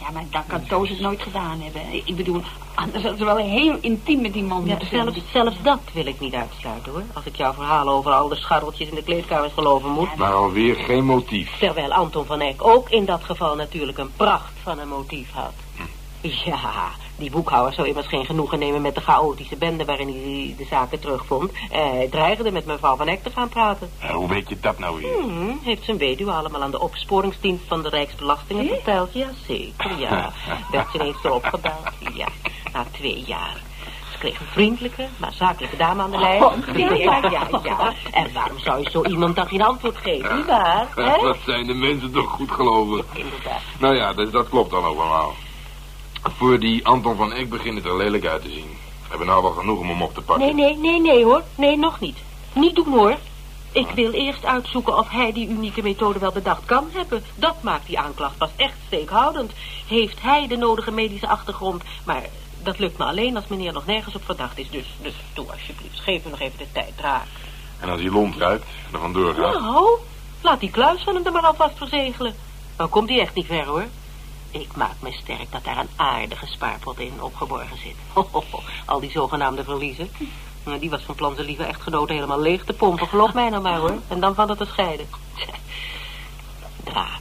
Ja, maar dan kan Toos het nooit gedaan hebben. Ik bedoel, anders hadden ze wel heel intiem met die man Ja, zelfs, zelfs dat wil ik niet uitsluiten, hoor. Als ik jouw verhalen over al de scharreltjes in de kleedkamers geloven moet. Maar alweer geen motief. Terwijl Anton van Eyck ook in dat geval natuurlijk een pracht van een motief had. Ja, die boekhouder zou immers geen genoegen nemen met de chaotische bende waarin hij de zaken terugvond. Eh, Hij dreigde met mevrouw van Eyck te gaan praten. Eh, hoe weet je dat nou weer? Hmm, heeft zijn weduwe allemaal aan de opsporingsdienst van de Rijksbelastingen verteld? Ja, zeker, ja. <laughs> Werd ze ineens erop gebeld? Ja, na twee jaar. Ze kreeg een vriendelijke, maar zakelijke dame aan de lijn. Ja, ja, ja, ja. En waarom zou je zo iemand dan geen antwoord geven? Niet waar, hè? <laughs> Dat zijn de mensen toch goed geloven. Inderdaad. Nou ja, dus dat klopt dan ook allemaal. Voor die Anton van Eck begint het er lelijk uit te zien. We hebben nou wel genoeg om hem op te pakken. Nee, nee, nee, nee hoor. Nee, nog niet. Niet doen hoor. Ik wil eerst uitzoeken of hij die unieke methode wel bedacht kan hebben. Dat maakt die aanklacht pas echt steekhoudend. Heeft hij de nodige medische achtergrond? Maar dat lukt me alleen als meneer nog nergens op verdacht is. Dus, dus doe alsjeblieft. Geef me nog even de tijd, draak. En als hij lont ruikt en er vandoor gaat. Nou, laat die kluis van hem er maar alvast verzegelen. Dan komt hij echt niet ver hoor. Ik maak me sterk dat daar een aardige spaarpot in opgeborgen zit. <laughs> Ho, ho, ho. Al die zogenaamde verliezen. Nou, Die was van plan zijn lieve echtgenote helemaal leeg te pompen. Geloof mij nou maar hoor. En dan van het te scheiden. <laughs> Draak.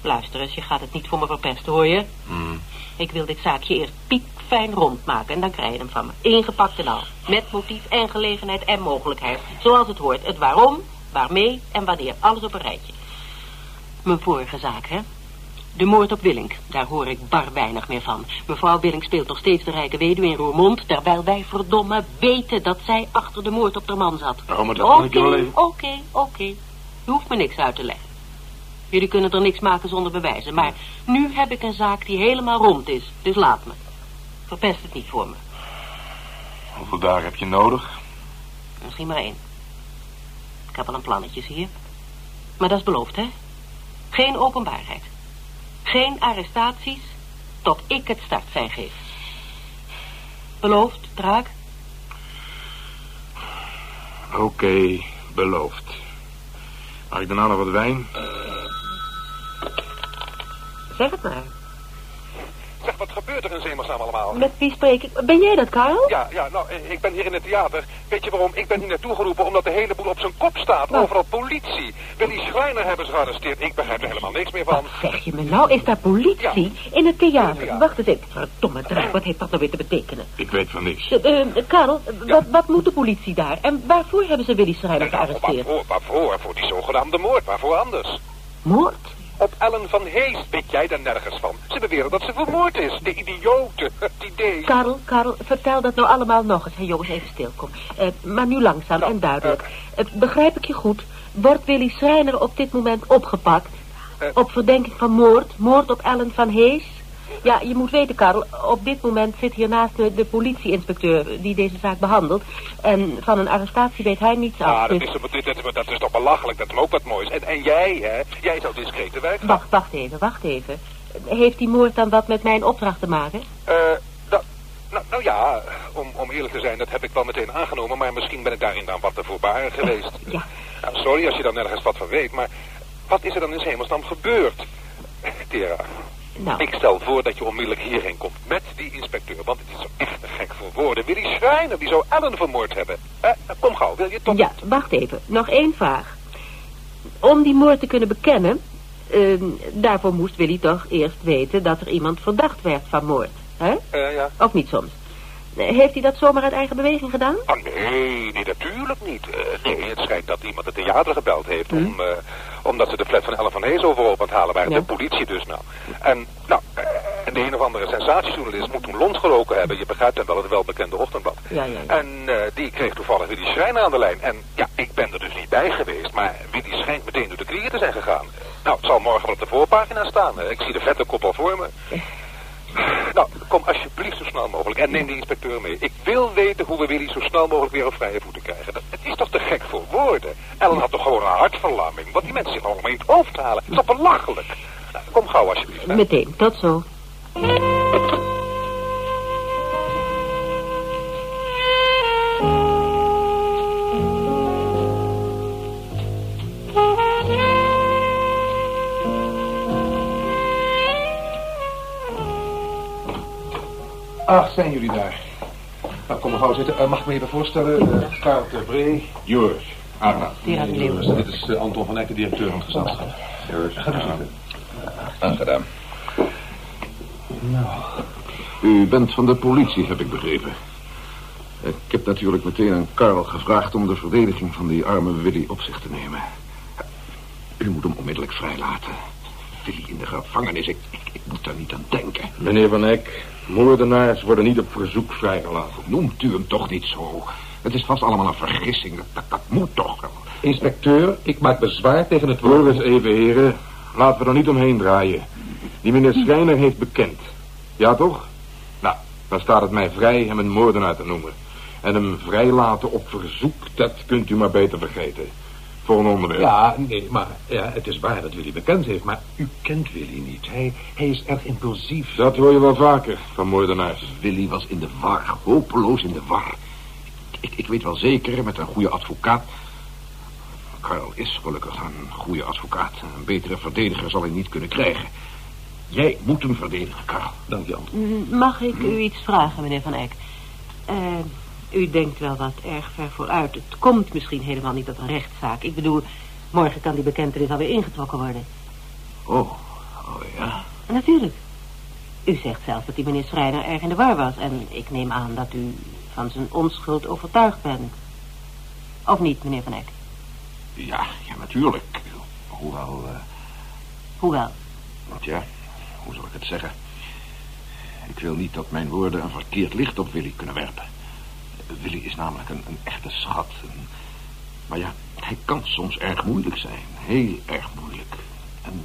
Luister eens, je gaat het niet voor me verpesten hoor je. Hmm. Ik wil dit zaakje eerst piekfijn rondmaken en dan krijg je hem van me. Ingepakt en al. Met motief en gelegenheid en mogelijkheid. Zoals het hoort. Het waarom, waarmee en wanneer. Alles op een rijtje. Mijn vorige zaak, hè? De moord op Willink, daar hoor ik bar weinig meer van. Mevrouw Willink speelt nog steeds de rijke weduwe in Roermond... terwijl wij verdomme weten dat zij achter de moord op haar man zat. Oh, maar dat kan ik Oké. Oké, oké. Je hoeft me niks uit te leggen. Jullie kunnen er niks maken zonder bewijzen. Maar nu heb ik een zaak die helemaal rond is. Dus laat me. Verpest het niet voor me. Hoeveel dagen heb je nodig? Misschien maar één. Ik heb al een plannetje, zie je. Maar dat is beloofd, hè? Geen openbaarheid. Geen arrestaties. Tot ik het startsein geef. Beloofd, draak? Oké, beloofd. Mag ik daarna nog wat wijn? Zeg het maar. Zeg, wat gebeurt er in Zemersnaam allemaal? Met wie spreek ik? Ben jij dat, Karel? Ja, ja, nou, eh, ik ben hier in het theater. Weet je waarom? Ik ben hier naartoe geroepen omdat de hele boel op zijn kop staat. Wat? Overal politie. Willy Schreiner hebben ze gearresteerd. Ik begrijp er helemaal niks meer van. Zeg je me nou, is daar politie in het theater? Ja. Wacht eens even. Verdomme draak, wat heeft dat nou weer te betekenen? Ik weet van niks. Eh, eh, Karel, wat, wat moet de politie daar? En waarvoor hebben ze Willy Schrijner Nou, gearresteerd? waarvoor? Waarvoor? Voor die zogenaamde moord. Waarvoor anders? Moord? Op Ellen van Hees weet jij daar nergens van. Ze beweren dat ze vermoord is. De idioten. Het idee. Karel, Karel, vertel dat nou allemaal nog eens. Hé, jongens, even stil, kom. Eh, maar nu langzaam Nou, en duidelijk. Eh, begrijp ik je goed? Wordt Willy Schrijner op dit moment opgepakt? Eh. op verdenking van moord? Moord op Ellen van Hees? Ja, je moet weten, Karel, op dit moment zit hier naast de, de politieinspecteur die deze zaak behandelt. En van een arrestatie weet hij niets af. Ah, dat dus- is, dat, dat, dat is toch belachelijk. Dat is ook wat moois. En, en jij, hè? Jij zou discreet te werk gaan. Wacht, wacht even, wacht even. Heeft die moord dan wat met mijn opdracht te maken? Eh, dat, nou, nou ja, om, om eerlijk te zijn, dat heb ik wel meteen aangenomen, maar misschien ben ik daarin dan wat te voorbarig geweest. Ja. Nou, sorry als je daar nergens wat van weet, maar wat is er dan in hemelsnaam gebeurd? Tera, Nou, ik stel voor dat je onmiddellijk hierheen komt met die inspecteur, want het is zo echt te gek voor woorden. Willy Schreiner, die zou Ellen vermoord hebben. Eh, kom gauw, wil je tot... ja, wacht even. Nog één vraag. Om die moord te kunnen bekennen, eh, daarvoor moest Willy toch eerst weten dat er iemand verdacht werd van moord. Hè? Eh, ja. Of niet soms? Heeft hij dat zomaar uit eigen beweging gedaan? Ah, nee, nee, natuurlijk niet. Eh, nee, het schijnt dat iemand het theater gebeld heeft om, eh, omdat ze de flat van Ellen van Hees overhoop aan het halen waren. Ja. De politie dus nou. En, nou, en de een of andere sensatiejournalist moet toen lont geroken hebben. Je begrijpt hem wel, het welbekende ochtendblad. Ja, ja. En eh, die kreeg toevallig Willy Schreiner aan de lijn. En ja, ik ben er dus niet bij geweest, maar Willy schijnt meteen door de knieën te zijn gegaan. Nou, het zal morgen wel op de voorpagina staan. Ik zie de vette kop al voor me. <laughs> Nou, kom alsjeblieft zo snel mogelijk en neem die inspecteur mee. Ik wil weten hoe we Willy zo snel mogelijk weer op vrije voeten krijgen. Dat, het is toch te gek voor woorden. Ellen had toch gewoon een hartverlamming. Wat die mensen zich allemaal in het hoofd halen. Het is toch belachelijk. Nou, kom gauw alsjeblieft. Meteen, tot zo. Ach, zijn jullie daar? Nou, kom maar gauw zitten. Eh, mag ik me even voorstellen? Uh, Karel Terbree. Joris. Leeuw. Joris, Dit is eh, Anton van Eyck, de directeur van het gezelschap. Joris. Dus. Aangedaan. Nou, U bent van de politie, heb ik begrepen. Ik heb natuurlijk meteen aan Karel gevraagd om de verdediging van die arme Willy op zich te nemen. U moet hem onmiddellijk vrijlaten. Willy in de gevangenis, ik, ik, ik moet daar niet aan denken. Meneer Van Eck, moordenaars worden niet op verzoek vrijgelaten. Noemt u hem toch niet zo. Het is vast allemaal een vergissing. Dat, dat, dat moet toch wel. inspecteur, ik maak bezwaar tegen het woord. eens even, heren. Laten we er niet omheen draaien. Die meneer Schreiner heeft bekend. Ja, toch? Nou, dan staat het mij vrij hem een moordenaar te noemen. En hem vrijlaten op verzoek, dat kunt u maar beter vergeten. Voor een onderwerp. Ja, nee, maar ja, het is waar dat Willy bekend heeft, maar u kent Willy niet. Hij, hij is erg impulsief. Dat hoor je wel vaker van moordenaars. Willy was in de war, hopeloos in de war. Ik, ik weet wel zeker, met een goede advocaat... Karel is gelukkig een goede advocaat. Een betere verdediger zal hij niet kunnen krijgen. Jij moet hem verdedigen, Karel. Dank je, Mag ik u iets vragen, meneer Van Eyck? Eh, u denkt wel wat erg ver vooruit. Het komt misschien helemaal niet tot een rechtszaak. Ik bedoel, morgen kan die bekentenis alweer ingetrokken worden. Oh, oh ja. Natuurlijk. U zegt zelf dat die meneer Schreiner erg in de war was. En ik neem aan dat u van zijn onschuld overtuigd bent. Of niet, meneer Van Eyck? Ja, ja, natuurlijk. Hoewel, eh, Hoewel. ja, hoe zal ik het zeggen? Ik wil niet dat mijn woorden een verkeerd licht op Willy kunnen werpen. Willy is namelijk een, een echte schat. Een- maar ja, hij kan soms erg moeilijk zijn. Heel erg moeilijk. En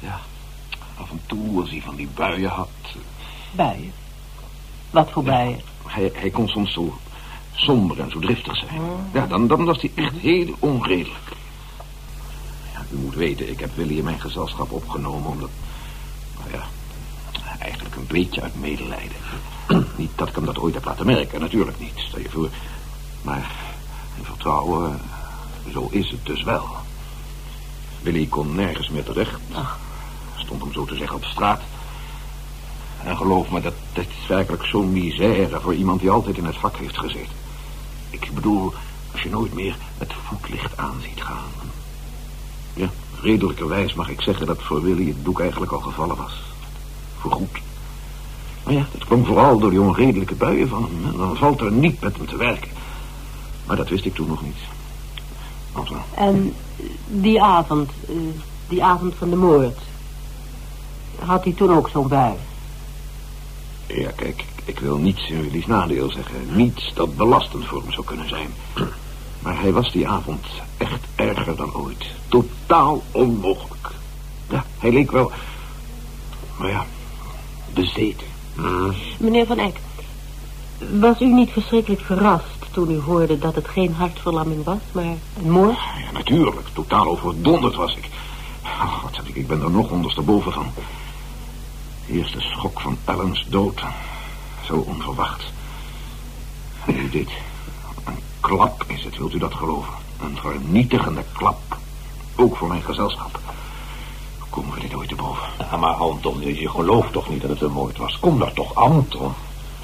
ja, af en toe als hij van die buien had... Buien. Wat voor buien? Hij, hij kon soms zo somber en zo driftig zijn. Ja, dan, dan was hij echt heel onredelijk. Ja, u moet weten, ik heb Willy in mijn gezelschap opgenomen omdat... Nou ja, eigenlijk een beetje uit medelijden. <clears throat> niet dat ik hem dat ooit heb laten merken, natuurlijk niet. Stel je voor. Maar in vertrouwen, zo is het dus wel. Willy kon nergens meer terecht. Stond hem zo te zeggen op straat. En geloof me, dat, dat is werkelijk zo'n misère voor iemand die altijd in het vak heeft gezeten. Ik bedoel, als je nooit meer het voetlicht aan ziet gaan. Ja, redelijkerwijs mag ik zeggen dat voor Willy het doek eigenlijk al gevallen was. Voorgoed. Maar ja, dat kwam vooral door die onredelijke buien van hem. Dan valt er niet met hem te werken. Maar dat wist ik toen nog niet. Antoine. En die avond, eh, die avond van de moord... had hij toen ook zo'n bui? Ja, kijk, ik wil niets in Willy's nadeel zeggen. Niets dat belastend voor hem zou kunnen zijn. <clears throat> Maar hij was die avond echt erger dan ooit. Totaal onmogelijk. Ja, hij leek wel... Maar ja, bezeten. Meneer Van Eyck, was u niet verschrikkelijk verrast toen u hoorde dat het geen hartverlamming was, maar een moord? Ja, natuurlijk. Totaal overdonderd was ik. Oh, wat zeg ik, ik ben er nog ondersteboven van. Eerst de schok van Ellens dood. Zo onverwacht. En nu dit. Een klap is het, wilt u dat geloven? Een vernietigende klap. Ook voor mijn gezelschap. Hoe komen we dit ooit te boven? Ja, maar Anton, je, je gelooft toch niet dat het een moord was? Kom daar toch, Anton.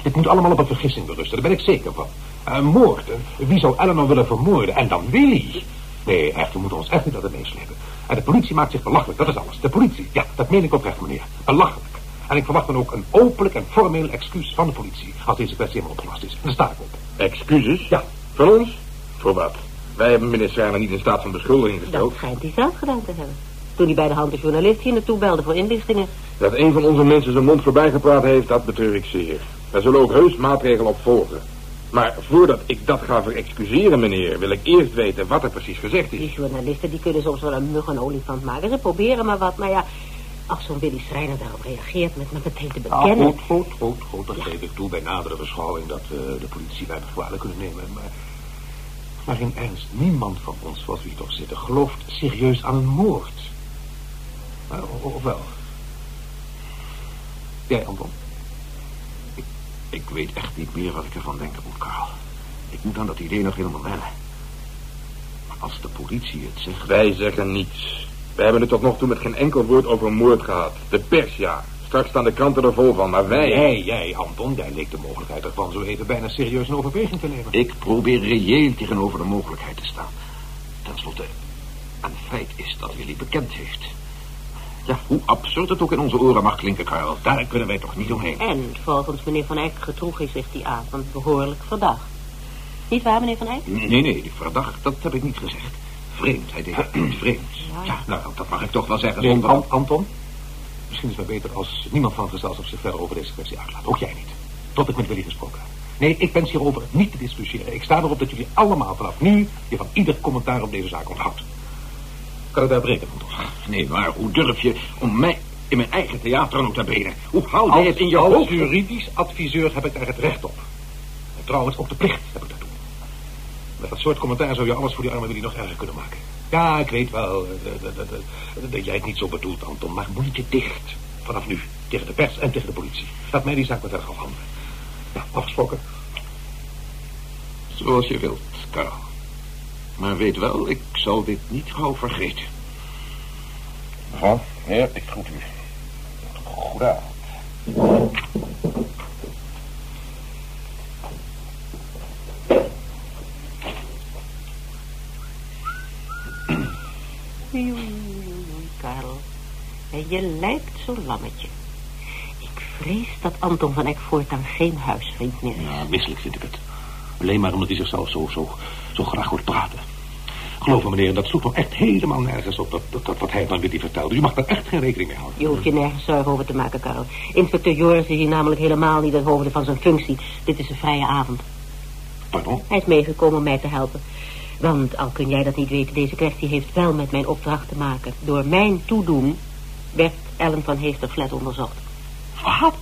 Dit moet allemaal op een vergissing berusten, daar ben ik zeker van. Een moord, hè? wie zou Eleanor willen vermoorden? En dan Willy. Nee, echt, we moeten ons echt niet laten meeslepen. En de politie maakt zich belachelijk, dat is alles. De politie, ja, dat meen ik oprecht, meneer. Belachelijk. En ik verwacht dan ook een openlijk en formeel excuus van de politie... als deze kwestie helemaal opgelost is. En daar sta ik op. Excuses? Ja. Van ons? Voor wat? Wij hebben meneer Schrijner niet in staat van beschuldiging gesteld. Dat schijnt hij zelf gedaan te hebben. Toen hij bij de hand de journalist hier naartoe belde voor inlichtingen. Dat een van onze mensen zijn mond voorbij gepraat heeft, dat betreur ik zeer. Daar zullen ook heus maatregelen op volgen. Maar voordat ik dat ga verexcuseren, meneer, wil ik eerst weten wat er precies gezegd is. Die journalisten die kunnen soms wel een mug en olifant maken. Ze proberen maar wat, maar ja... Als zo'n Willy Schrijner daarop reageert met me meteen te Ah, bekennen... goed, goed, goed, goed. Dan geef ik toe bij nadere beschouwing dat we de politie bij kwalijk kunnen nemen. Maar, maar in ernst, niemand van ons, zoals we hier toch zitten, gelooft serieus aan een moord. Of wel? Jij, Anton? Ik weet echt niet meer wat ik ervan denken moet, Karl. Ik moet aan dat idee nog helemaal wennen. Maar als de politie het zegt... Wij zeggen niets. We hebben het tot nog toe met geen enkel woord over moord gehad. De pers, ja. Straks staan de kranten er vol van, maar wij... Jij, jij, Anton, jij leek de mogelijkheid ervan zo even bijna serieus in overweging te nemen. Ik probeer reëel tegenover de mogelijkheid te staan. Ten slotte, een feit is dat Willy bekend heeft. Ja, hoe absurd het ook in onze oren mag klinken, Karel. Daar kunnen wij toch niet omheen. En volgens meneer Van Eyck gedroeg hij zich die avond behoorlijk verdacht. Niet waar, meneer Van Eyck? Nee, nee, verdacht, dat heb ik niet gezegd. Vreemd, hij deed het <clears throat> vreemd. Ja, nou, dat mag ik toch wel zeggen Nee, zonder... An- Anton, misschien is het beter als niemand van het gezelschap zich verder over deze kwestie uitlaat. Ook jij niet. Tot ik met Willy gesproken heb. Nee, ik wens hierover niet te discussiëren. Ik sta erop dat jullie allemaal vanaf nu je van ieder commentaar op deze zaak onthoudt. Kan het daar breken, Anton? Nee, maar hoe durf je om mij in mijn eigen theater nota bene? Hoe hou jij het in je als hoofd? juridisch adviseur heb ik daar het recht op. En trouwens ook de plicht heb ik daartoe. Met dat soort commentaar zou je alles voor die arme Willy nog erger kunnen maken. Ja, ik weet wel eh, dat, dat, dat- dat jij het niet zo bedoelt, Anton. Maar mond je dicht. Vanaf nu. Tegen de pers en tegen de politie. Laat mij die zaak met erg afhandelen. Ja, afgesproken. Zoals je wilt, Karel. Maar weet wel, ik zal dit niet gauw vergeten. Mevrouw, heer, ik groet u. Goedenavond. Oei, oei, oei, oei, Karel. En je lijkt zo'n lammetje. Ik vrees dat Anton van Eck voortaan geen huisvriend meer is. Ja, misselijk vind ik het. Alleen maar omdat hij zichzelf zo, zo, zo graag hoort praten. Geloof me, meneer, dat sloeg toch echt helemaal nergens op dat, dat, dat wat hij van Willy vertelde. U mag daar echt geen rekening mee houden. Je hoeft je nergens zorgen over te maken, Karel. Inspecteur Joris is hier namelijk helemaal niet het hoofde van zijn functie. Dit is een vrije avond. Pardon? Hij is meegekomen om mij te helpen. Want, al kun jij dat niet weten, deze kwestie heeft wel met mijn opdracht te maken. Door mijn toedoen werd Ellen van Heesterflat onderzocht. Wat?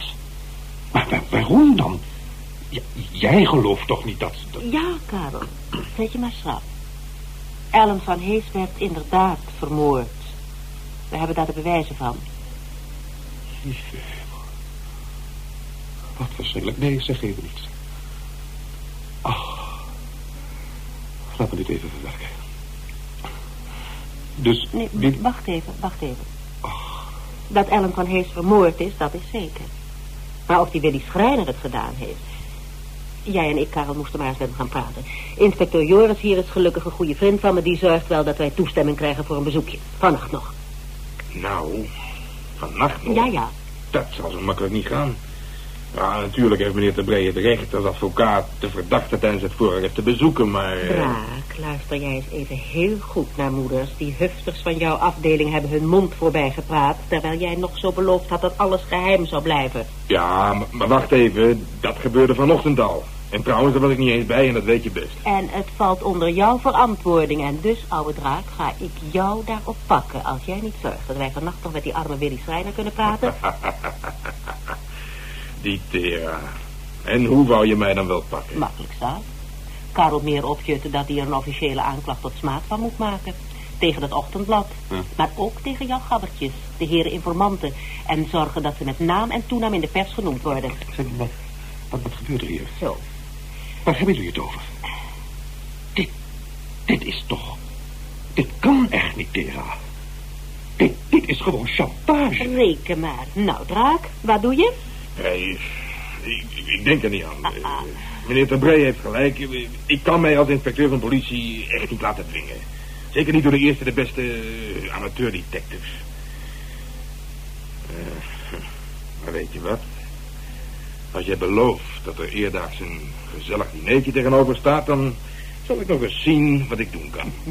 Maar waar- waarom dan? Jij gelooft toch niet dat... dat... Ja, Karel. Zet je maar schrap. Ellen van Hees werd inderdaad vermoord. We hebben daar de bewijzen van. Wat verschrikkelijk. Nee, zeg even niets. Ach. Laat me dit even verwerken. Dus... Nee, dit... wacht even, wacht even. Dat Ellen van Hees vermoord is, dat is zeker. Maar of die Willy Schreiner het gedaan heeft... Jij en ik, Karel, moesten maar eens met hem gaan praten. Inspecteur Joris hier is gelukkig een goede vriend van me. Die zorgt wel dat wij toestemming krijgen voor een bezoekje. Vannacht nog. Nou, vannacht nog. Ja, ja. Dat zal zo makkelijk niet gaan. Ja, natuurlijk heeft meneer de Bree het recht als advocaat de verdachte tijdens het voorrecht te bezoeken, maar... eh, Braak, luister jij eens even heel goed naar moeders. Die hufters van jouw afdeling hebben hun mond voorbij gepraat... terwijl jij nog zo beloofd had dat alles geheim zou blijven. Ja, maar, maar wacht even. Dat gebeurde vanochtend al. En trouwens, daar was ik niet eens bij en dat weet je best. En het valt onder jouw verantwoording. En dus, oude draak, ga ik jou daarop pakken... als jij niet zorgt dat wij vannacht nog met die arme Willy Schreiner kunnen praten. <laughs> Die Tera. En hoe wou je mij dan wel pakken? Makkelijk zaak. Karel meer opjutten dat hij er een officiële aanklacht tot smaad van moet maken. Tegen het ochtendblad. Hm. Maar ook tegen jouw gabbertjes, de heren informanten. En zorgen dat ze met naam en toenaam in de pers genoemd worden. Zeg, wat, wat, wat gebeurt er hier? Zo. Waar hebben jullie het over? Dit, dit is toch... Dit kan echt niet, Tera. Dit, dit is gewoon chantage. Reken maar. Nou, draak, wat doe je? Hey, ik, ik denk er niet aan. Eh, Meneer de Bree heeft gelijk. Ik kan mij als inspecteur van politie echt niet laten dwingen. Zeker niet door de eerste de beste eh, amateur-detectives. Eh, maar weet je wat? Als jij belooft dat er eerdaags een gezellig dinertje tegenover staat... dan zal ik nog eens zien wat ik doen kan. <laughs>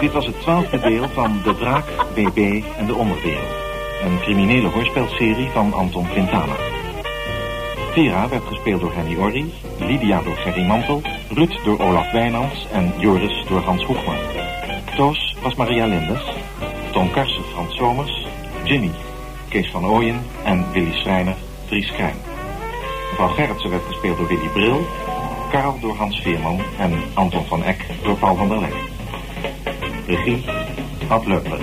Dit was het twaalfde deel van De Draak, BB en de Onderwereld. Een criminele hoorspelserie van Anton Quintana. Tera werd gespeeld door Henny Orry, Lydia door Gerry Mantel, Ruud door Olaf Wijnands en Joris door Hans Hoegma. Toos was Maria Linders, Tom Karsen Frans Somers, Jimmy Kees van Ooyen en Willy Schreiner Dries Krijn. Mevrouw Gerritsen werd gespeeld door Willy Bril, Karel door Hans Veerman en Anton van Eck door Paul van der Lek. Regie, Ad Leupler.